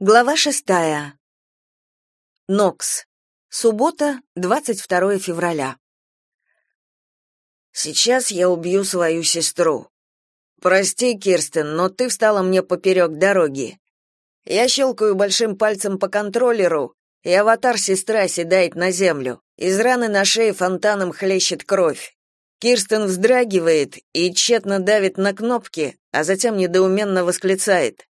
Глава шестая. Нокс. Суббота, 22 февраля. Сейчас я убью свою сестру. Прости, Кирстен, но ты встала мне поперек дороги. Я щелкаю большим пальцем по контроллеру, и аватар сестры оседает на землю. Из раны на шее фонтаном хлещет кровь. Кирстен вздрагивает и тщетно давит на кнопки, а затем недоуменно восклицает.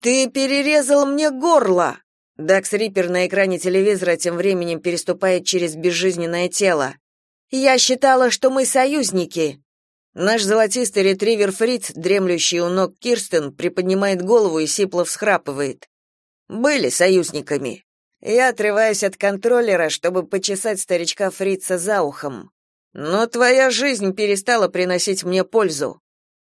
«Ты перерезал мне горло!» Дакс Риппер на экране телевизора тем временем переступает через безжизненное тело. «Я считала, что мы союзники!» Наш золотистый ретривер Фриц, дремлющий у ног Кирстен, приподнимает голову и сипло всхрапывает. «Были союзниками!» Я отрываюсь от контроллера, чтобы почесать старичка Фрица за ухом. «Но твоя жизнь перестала приносить мне пользу!»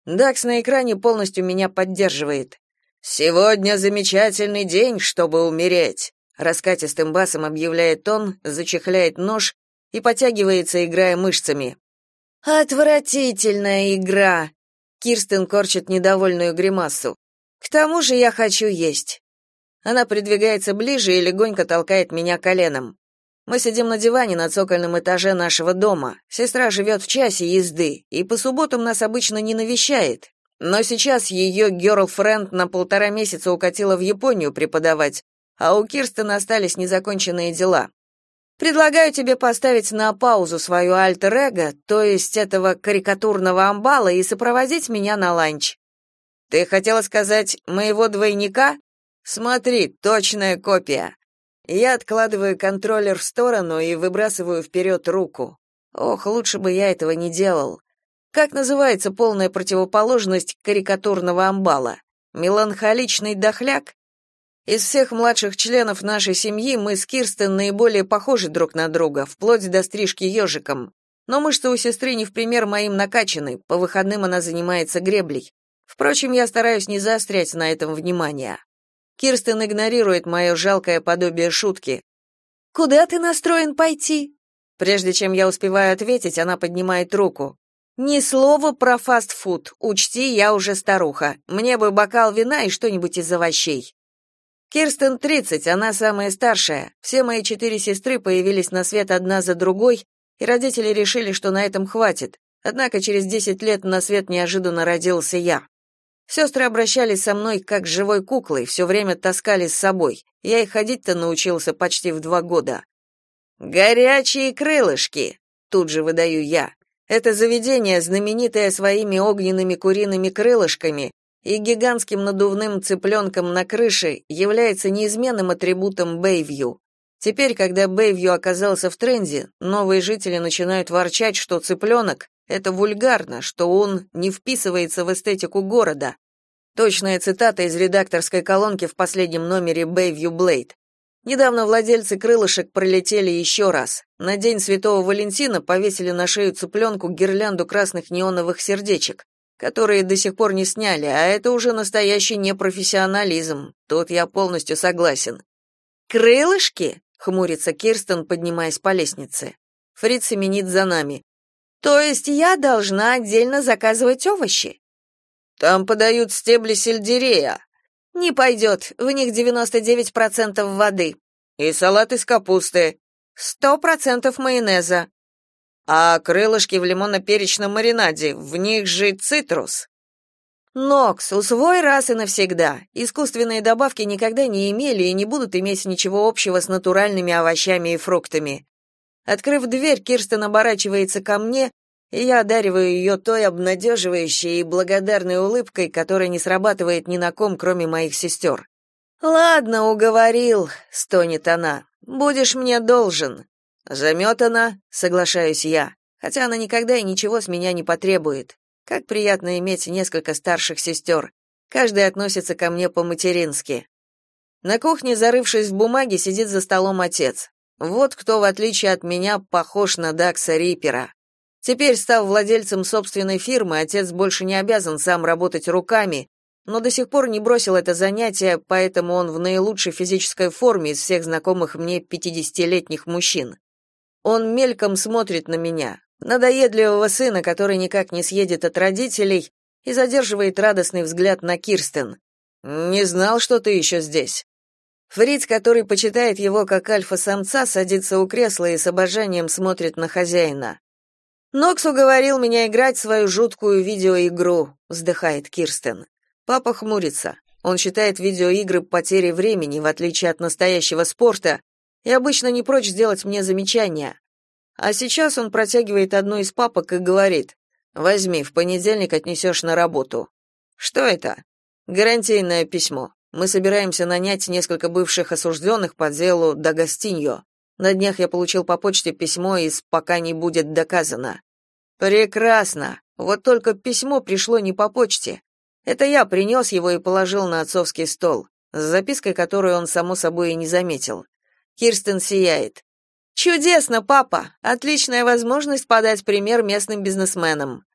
Дакс на экране полностью меня поддерживает. Сегодня замечательный день, чтобы умереть, раскатистым басом объявляет он, зачехляет нож и потягивается, играя мышцами. Отвратительная игра. Кирстен корчит недовольную гримасу. К тому же я хочу есть. Она придвигается ближе и легонько толкает меня коленом. Мы сидим на диване на цокольном этаже нашего дома. Сестра живет в часе езды, и по субботам нас обычно не навещает. Но сейчас ее герлфренд на полтора месяца укатила в Японию преподавать, а у Кирстен остались незаконченные дела. Предлагаю тебе поставить на паузу свою альтер-эго, то есть этого карикатурного амбала, и сопроводить меня на ланч. Ты хотела сказать моего двойника? Смотри, точная копия. Я откладываю контроллер в сторону и выбрасываю вперед руку. Ох, лучше бы я этого не делал. Как называется полная противоположность карикатурного амбала? Меланхоличный дохляк? Из всех младших членов нашей семьи мы с Кирстен наиболее похожи друг на друга, вплоть до стрижки ежиком. Но мышцы у сестры не в пример моим накачаны, по выходным она занимается греблей. Впрочем, я стараюсь не заострять на этом внимание. Кирстен игнорирует мое жалкое подобие шутки. «Куда ты настроен пойти?» Прежде чем я успеваю ответить, она поднимает руку. Ни слова про фастфуд. Учти, я уже старуха. Мне бы бокал вина и что-нибудь из овощей. Кирстен 30, она самая старшая. Все мои четыре сестры появились на свет одна за другой, и родители решили, что на этом хватит. Однако через 10 лет на свет неожиданно родился я. Сестры обращались со мной как с живой куклой, все время таскали с собой. Я и ходить-то научился почти в два года. «Горячие крылышки!» — тут же выдаю я. Это заведение, знаменитое своими огненными куриными крылышками и гигантским надувным цыпленком на крыше, является неизменным атрибутом Бэйвью. Теперь, когда Бэйвью оказался в тренде, новые жители начинают ворчать, что цыпленок — это вульгарно, что он не вписывается в эстетику города. Точная цитата из редакторской колонки в последнем номере Bayview Blade. Недавно владельцы крылышек пролетели еще раз. На День Святого Валентина повесили на шею цыпленку гирлянду красных неоновых сердечек, которые до сих пор не сняли, а это уже настоящий непрофессионализм. Тут я полностью согласен. «Крылышки?» — хмурится Кирстен, поднимаясь по лестнице. Фриц семенит за нами. «То есть я должна отдельно заказывать овощи?» «Там подают стебли сельдерея», не пойдет, в них 99% воды. И салат из капусты. Сто процентов майонеза. А крылышки в лимонно-перечном маринаде, в них же цитрус. Нокс, усвой раз и навсегда. Искусственные добавки никогда не имели и не будут иметь ничего общего с натуральными овощами и фруктами. Открыв дверь, Кирстен оборачивается ко мне и я одариваю ее той обнадеживающей и благодарной улыбкой, которая не срабатывает ни на ком, кроме моих сестер. «Ладно, уговорил», — стонет она. «Будешь мне должен». «Заметана», — соглашаюсь я, хотя она никогда и ничего с меня не потребует. Как приятно иметь несколько старших сестер. Каждая относится ко мне по-матерински. На кухне, зарывшись в бумаге, сидит за столом отец. Вот кто, в отличие от меня, похож на Дакса Рипера. Теперь, став владельцем собственной фирмы, отец больше не обязан сам работать руками, но до сих пор не бросил это занятие, поэтому он в наилучшей физической форме из всех знакомых мне пятидесятилетних мужчин. Он мельком смотрит на меня, надоедливого сына, который никак не съедет от родителей, и задерживает радостный взгляд на Кирстен. Не знал, что ты еще здесь. Фриц, который почитает его как альфа-самца, садится у кресла и с обожанием смотрит на хозяина. Нокс уговорил меня играть свою жуткую видеоигру, вздыхает Кирстен. Папа хмурится. Он считает видеоигры потерей времени, в отличие от настоящего спорта, и обычно не прочь сделать мне замечания. А сейчас он протягивает одну из папок и говорит: "Возьми, в понедельник отнесешь на работу". Что это? Гарантийное письмо. Мы собираемся нанять несколько бывших осужденных по делу Дагостиньо. На днях я получил по почте письмо из «Пока не будет доказано». Прекрасно. Вот только письмо пришло не по почте. Это я принес его и положил на отцовский стол, с запиской, которую он само собой и не заметил. Кирстен сияет. Чудесно, папа. Отличная возможность подать пример местным бизнесменам.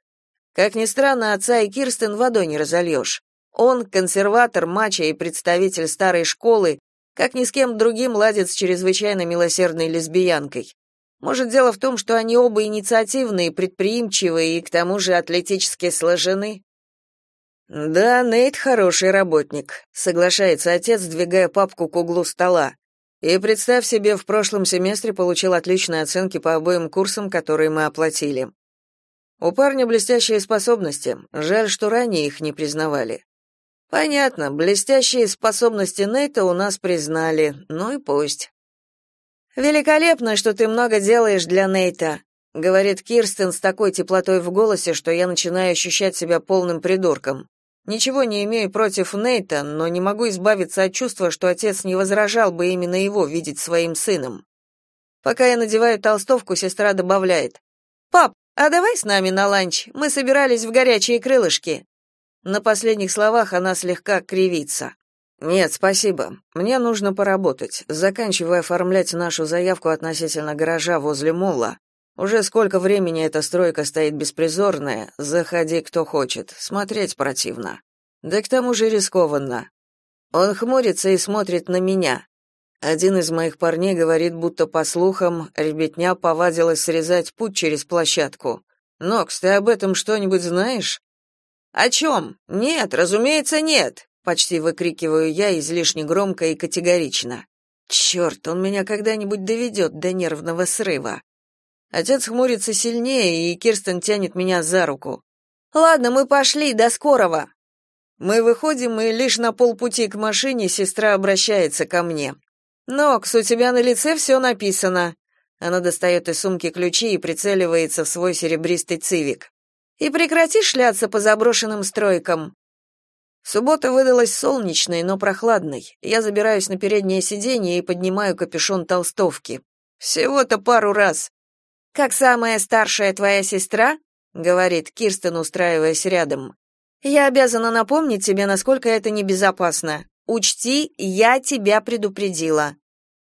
Как ни странно, отца и Кирстен водой не разольешь. Он, консерватор, мачо и представитель старой школы, как ни с кем другим ладит с чрезвычайно милосердной лесбиянкой. Может, дело в том, что они оба инициативные, предприимчивые и к тому же атлетически сложены? Да, Нейт хороший работник, соглашается отец, двигая папку к углу стола. И представь себе, в прошлом семестре получил отличные оценки по обоим курсам, которые мы оплатили. У парня блестящие способности. Жаль, что ранее их не признавали. Понятно, блестящие способности Нейта у нас признали. Ну и пусть. Великолепно, что ты много делаешь для Нейта, говорит Кирстен с такой теплотой в голосе, что я начинаю ощущать себя полным придурком. Ничего не имею против Нейта, но не могу избавиться от чувства, что отец не возражал бы именно его видеть своим сыном. Пока я надеваю толстовку, сестра добавляет: "Пап, а давай с нами на ланч. Мы собирались в горячие крылышки". На последних словах она слегка кривится. Нет, спасибо. Мне нужно поработать. Заканчиваю оформлять нашу заявку относительно гаража возле Мула. Уже сколько времени эта стройка стоит беспризорная. Заходи, кто хочет. Смотреть противно. Да к тому же рискованно. Он хмурится и смотрит на меня. Один из моих парней говорит, будто по слухам, ребятня повадилась срезать путь через площадку. Нокс, ты об этом что-нибудь знаешь? О чем? Нет, разумеется, нет, почти выкрикиваю я излишне громко и категорично. Черт, он меня когда-нибудь доведет до нервного срыва. Отец хмурится сильнее, и Кирстен тянет меня за руку. Ладно, мы пошли, до скорого. Мы выходим, и лишь на полпути к машине сестра обращается ко мне. Нокс, у тебя на лице все написано. Она достает из сумки ключи и прицеливается в свой серебристый цивик. И прекрати шляться по заброшенным стройкам. Суббота выдалась солнечной, но прохладной. Я забираюсь на переднее сиденье и поднимаю капюшон толстовки. Всего-то пару раз. Как самая старшая твоя сестра, говорит Кирстен, устраиваясь рядом. Я обязана напомнить тебе, насколько это небезопасно. Учти, я тебя предупредила.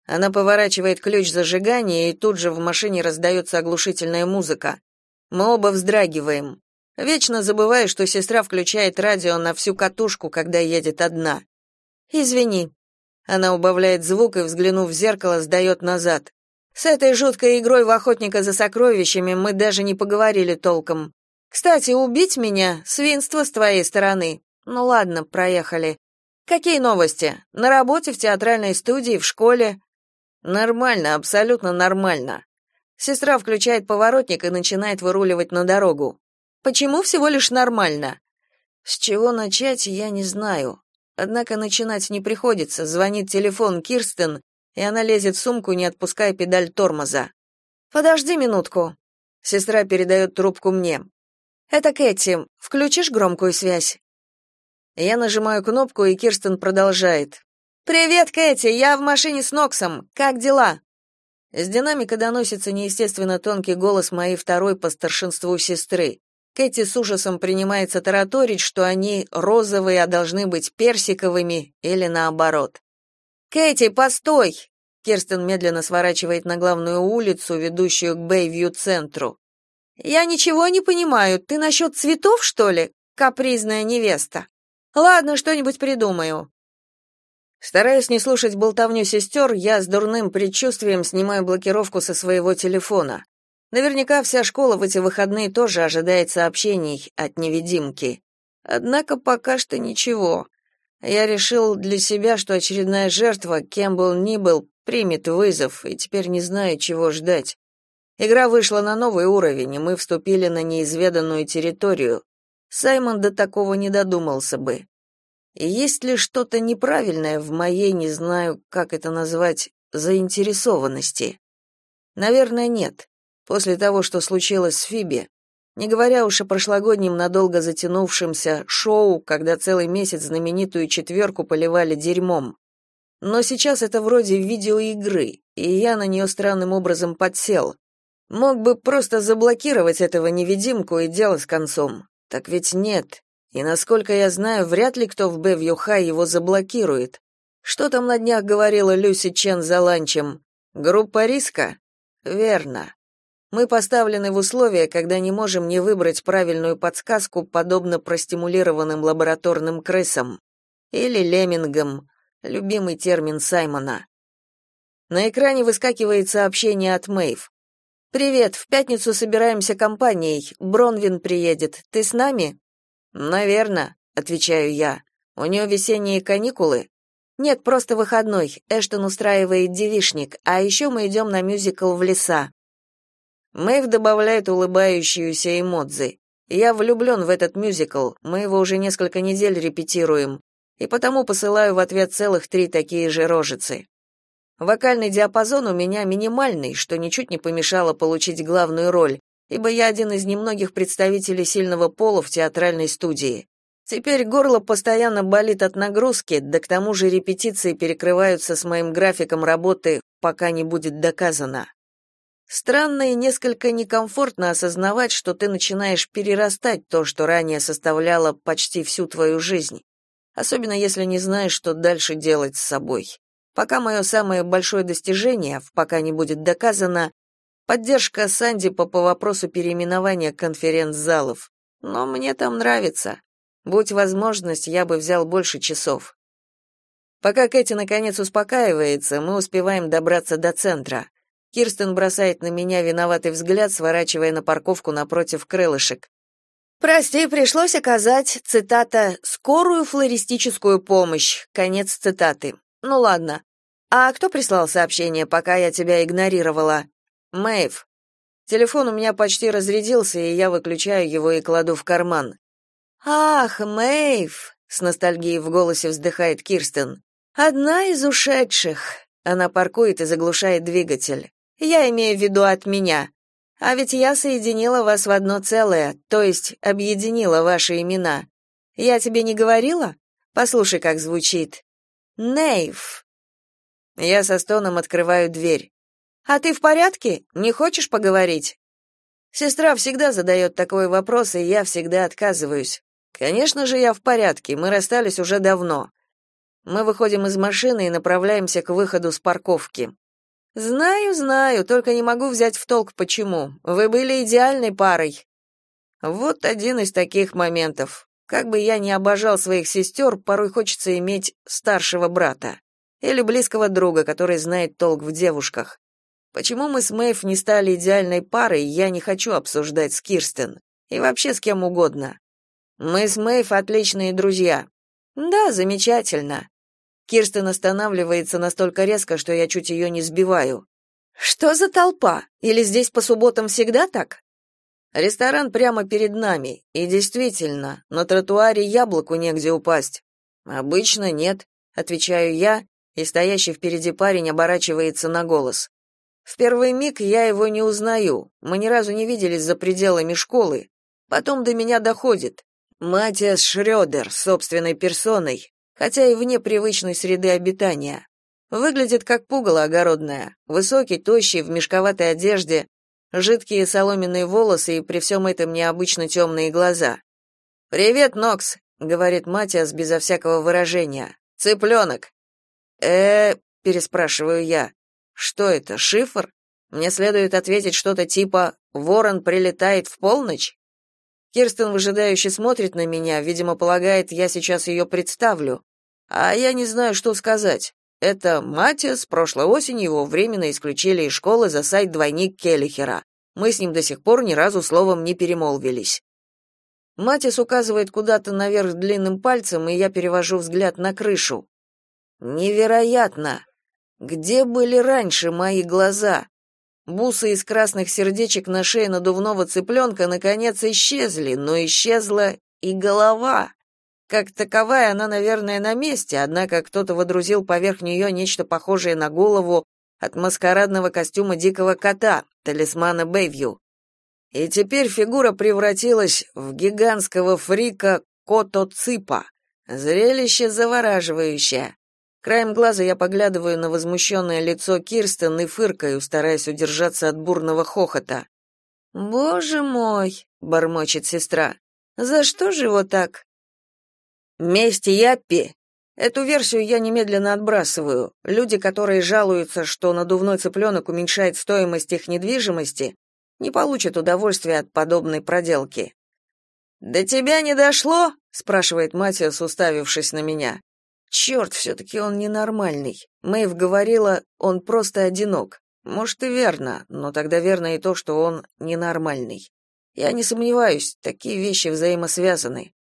Она поворачивает ключ зажигания, и тут же в машине раздается оглушительная музыка. Мы оба вздрагиваем. Вечно забываю, что сестра включает радио на всю катушку, когда едет одна. Извини. Она убавляет звук и, взглянув в зеркало, сдает назад. С этой жуткой игрой в охотника за сокровищами мы даже не поговорили толком. Кстати, убить меня свинство с твоей стороны. Ну ладно, проехали. Какие новости? На работе, в театральной студии, в школе? Нормально, абсолютно нормально. Сестра включает поворотник и начинает выруливать на дорогу. Почему всего лишь нормально? С чего начать, я не знаю. Однако начинать не приходится. Звонит телефон Кирстен, и она лезет в сумку, не отпуская педаль тормоза. Подожди минутку. Сестра передает трубку мне. Это Кэти. Включишь громкую связь? Я нажимаю кнопку, и Кирстен продолжает. Привет, Кэти. Я в машине с Ноксом. Как дела? С динамика доносится неестественно тонкий голос моей второй по старшинству сестры. Кэти с ужасом принимается тараторить, что они розовые, а должны быть персиковыми или наоборот. «Кэти, постой!» Кирстен медленно сворачивает на главную улицу, ведущую к Бэйвью-центру. «Я ничего не понимаю. Ты насчет цветов, что ли? Капризная невеста. Ладно, что-нибудь придумаю. Стараясь не слушать болтовню сестер, я с дурным предчувствием снимаю блокировку со своего телефона. Наверняка вся школа в эти выходные тоже ожидает сообщений от невидимки. Однако пока что ничего. Я решил для себя, что очередная жертва, кем бы ни был, примет вызов, и теперь не знаю, чего ждать. Игра вышла на новый уровень, и мы вступили на неизведанную территорию. Саймон до такого не додумался бы. Есть ли что-то неправильное в моей, не знаю, как это назвать, заинтересованности? Наверное, нет. После того, что случилось с Фиби, не говоря уж о прошлогоднем надолго затянувшемся шоу, когда целый месяц знаменитую четверку поливали дерьмом. Но сейчас это вроде видеоигры, и я на нее странным образом подсел. Мог бы просто заблокировать этого невидимку и дело с концом. Так ведь нет. И насколько я знаю, вряд ли кто в Бэвью-Хай его заблокирует. Что там на днях говорила Люси Чен за ланчем? Группа риска? Верно. Мы поставлены в условия, когда не можем не выбрать правильную подсказку, подобно простимулированным лабораторным крысам или леммингам, любимый термин Саймона. На экране выскакивает сообщение от Мэйв. Привет, в пятницу собираемся компанией. Бронвин приедет. Ты с нами? Наверно, отвечаю я. У нее весенние каникулы. Нет, просто выходной. Эштон устраивает девишник, а еще мы идем на мюзикл в леса. Мэйв добавляет улыбающуюся эмодзи. Я влюблен в этот мюзикл, мы его уже несколько недель репетируем, и потому посылаю в ответ целых три такие же рожицы. Вокальный диапазон у меня минимальный, что ничуть не помешало получить главную роль, ибо я один из немногих представителей сильного пола в театральной студии. Теперь горло постоянно болит от нагрузки, да к тому же репетиции перекрываются с моим графиком работы, пока не будет доказано. Странно и несколько некомфортно осознавать, что ты начинаешь перерастать то, что ранее составляло почти всю твою жизнь, особенно если не знаешь, что дальше делать с собой. Пока мое самое большое достижение, пока не будет доказано, поддержка Санди по, по вопросу переименования конференц-залов. Но мне там нравится. Будь возможность, я бы взял больше часов. Пока Кэти наконец успокаивается, мы успеваем добраться до центра. Кирстен бросает на меня виноватый взгляд, сворачивая на парковку напротив крылышек. «Прости, пришлось оказать, цитата, «скорую флористическую помощь», конец цитаты. Ну ладно. А кто прислал сообщение, пока я тебя игнорировала? Мэйв. Телефон у меня почти разрядился, и я выключаю его и кладу в карман. Ах, Мэйв, с ностальгией в голосе вздыхает Кирстен. Одна из ушедших. Она паркует и заглушает двигатель. Я имею в виду от меня. А ведь я соединила вас в одно целое, то есть объединила ваши имена. Я тебе не говорила? Послушай, как звучит. Нейв. Я со стоном открываю дверь. А ты в порядке? Не хочешь поговорить? Сестра всегда задает такой вопрос, и я всегда отказываюсь. Конечно же, я в порядке. Мы расстались уже давно. Мы выходим из машины и направляемся к выходу с парковки. Знаю, знаю, только не могу взять в толк почему. Вы были идеальной парой. Вот один из таких моментов. Как бы я ни обожал своих сестер, порой хочется иметь старшего брата или близкого друга, который знает толк в девушках. Почему мы с Мэйв не стали идеальной парой, я не хочу обсуждать с Кирстен и вообще с кем угодно. Мы с Мэйв отличные друзья. Да, замечательно. Кирстен останавливается настолько резко, что я чуть ее не сбиваю. Что за толпа? Или здесь по субботам всегда так? Ресторан прямо перед нами, и действительно, на тротуаре яблоку негде упасть. Обычно нет, отвечаю я, и стоящий впереди парень оборачивается на голос. В первый миг я его не узнаю. Мы ни разу не виделись за пределами школы. Потом до меня доходит. Матиас Шрёдер собственной персоной, хотя и вне привычной среды обитания. Выглядит как пугало огородное, высокий, тощий, в мешковатой одежде, жидкие соломенные волосы и при всем этом необычно темные глаза. «Привет, Нокс», — говорит Матиас безо всякого выражения. «Цыпленок». «Э, — переспрашиваю я, — что это, шифр? Мне следует ответить что-то типа «Ворон прилетает в полночь»?» Кирстен выжидающе смотрит на меня, видимо, полагает, я сейчас ее представлю. А я не знаю, что сказать. Это Матиас, прошлой осенью его временно исключили из школы за сайт двойник Келлихера. Мы с ним до сих пор ни разу словом не перемолвились. Матис указывает куда-то наверх длинным пальцем, и я перевожу взгляд на крышу. Невероятно! Где были раньше мои глаза? Бусы из красных сердечек на шее надувного цыпленка наконец исчезли, но исчезла и голова. Как таковая она, наверное, на месте, однако кто-то водрузил поверх нее нечто похожее на голову от маскарадного костюма дикого кота, талисмана Бэйвью. И теперь фигура превратилась в гигантского фрика Кото-Ципа. Зрелище завораживающее. Краем глаза я поглядываю на возмущенное лицо Кирстен и фыркаю, стараясь удержаться от бурного хохота. «Боже мой!» — бормочет сестра. «За что же его так?» «Месть Яппи!» Эту версию я немедленно отбрасываю. Люди, которые жалуются, что надувной цыпленок уменьшает стоимость их недвижимости, не получат удовольствия от подобной проделки. «До тебя не дошло?» — спрашивает Матиас, уставившись на меня. «Черт, все-таки он ненормальный. Мэйв говорила, он просто одинок. Может, и верно, но тогда верно и то, что он ненормальный. Я не сомневаюсь, такие вещи взаимосвязаны.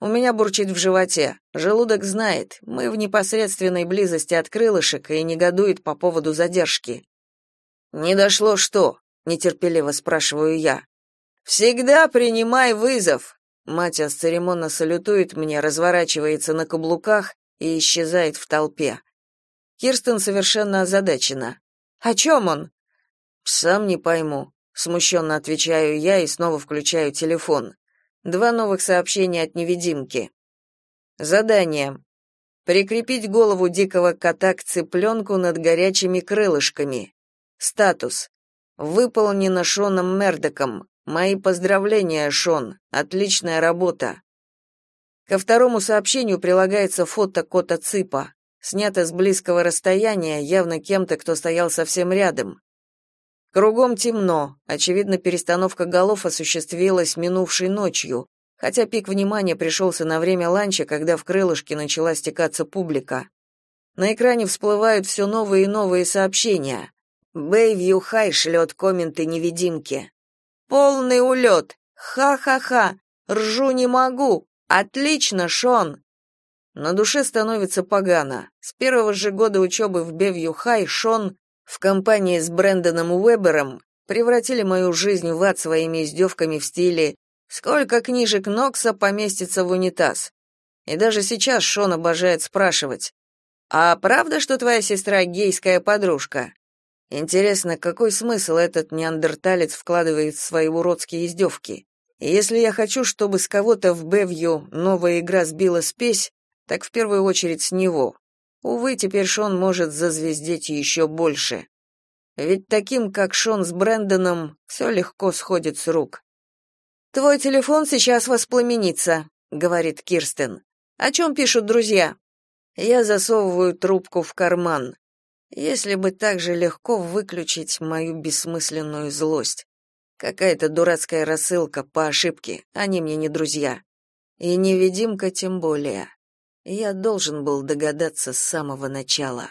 У меня бурчит в животе. Желудок знает, мы в непосредственной близости от крылышек и негодует по поводу задержки. «Не дошло что?» — нетерпеливо спрашиваю я. «Всегда принимай вызов!» Матиас церемонно салютует мне, разворачивается на каблуках и исчезает в толпе. Кирстен совершенно озадачена. «О чем он?» «Сам не пойму», — смущенно отвечаю я и снова включаю телефон. Два новых сообщения от невидимки. Задание. Прикрепить голову дикого кота к цыпленку над горячими крылышками. Статус. Выполнено Шоном Мердоком. Мои поздравления, Шон. Отличная работа. Ко второму сообщению прилагается фото кота Ципа, снято с близкого расстояния, явно кем-то, кто стоял совсем рядом. Кругом темно, очевидно, перестановка голов осуществилась минувшей ночью, хотя пик внимания пришелся на время ланча, когда в крылышке начала стекаться публика. На экране всплывают все новые и новые сообщения. Бэйвью Хай шлет комменты невидимки. «Полный улет! Ха-ха-ха! Ржу не могу! Отлично, Шон!» На душе становится погано. С первого же года учебы в Бевью-Хай Шон в компании с Брэндоном Уэбером превратили мою жизнь в ад своими издевками в стиле «Сколько книжек Нокса поместится в унитаз?» И даже сейчас Шон обожает спрашивать «А правда, что твоя сестра гейская подружка?» Интересно, какой смысл этот неандерталец вкладывает в свои уродские издевки? Если я хочу, чтобы с кого-то в Бевью новая игра сбила спесь, так в первую очередь с него. Увы, теперь Шон может зазвездеть еще больше. Ведь таким, как Шон с Брэндоном, все легко сходит с рук. «Твой телефон сейчас воспламенится», — говорит Кирстен. «О чем пишут друзья?» Я засовываю трубку в карман. Если бы так же легко выключить мою бессмысленную злость. Какая-то дурацкая рассылка по ошибке, они мне не друзья. И невидимка тем более. Я должен был догадаться с самого начала.